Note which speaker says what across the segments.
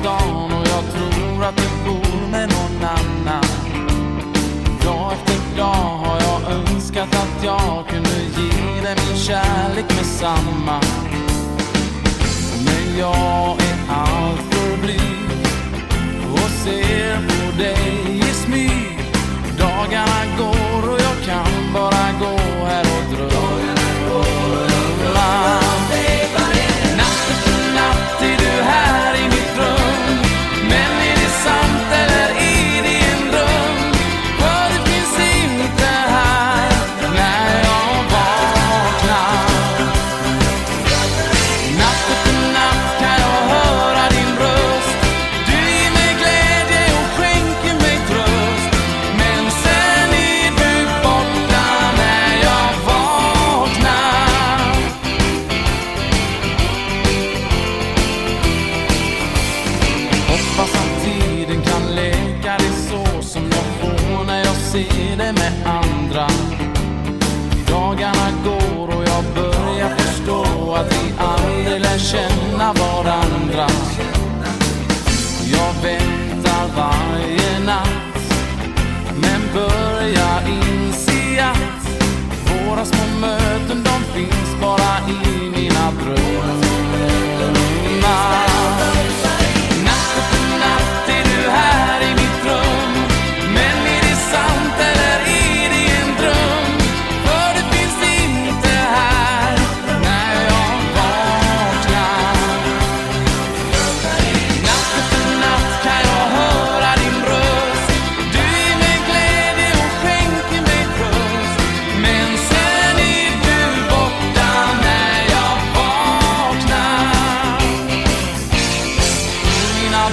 Speaker 1: stan och jag tror att du bor med någon annan. Dag efter dag har jag önskat att jag kunde ge dig min kärlek med samma. Men jag se det med andra. Dagarna går och jag börjar förstå att vi aldrig lär känna varandra. Jag väntar varje natt, men börjar inse att våra små möten de finns bara i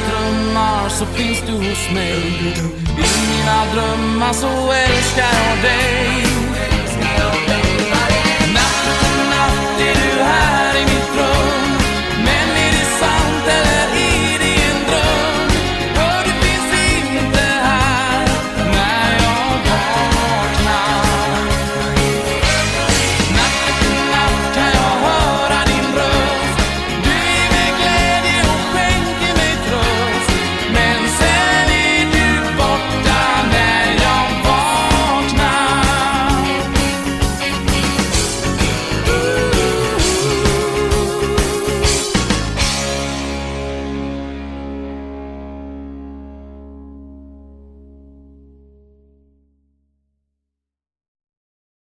Speaker 1: drömmar så finns du hos mig. I mina drömmar så älskar jag dig.